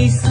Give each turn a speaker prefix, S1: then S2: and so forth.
S1: face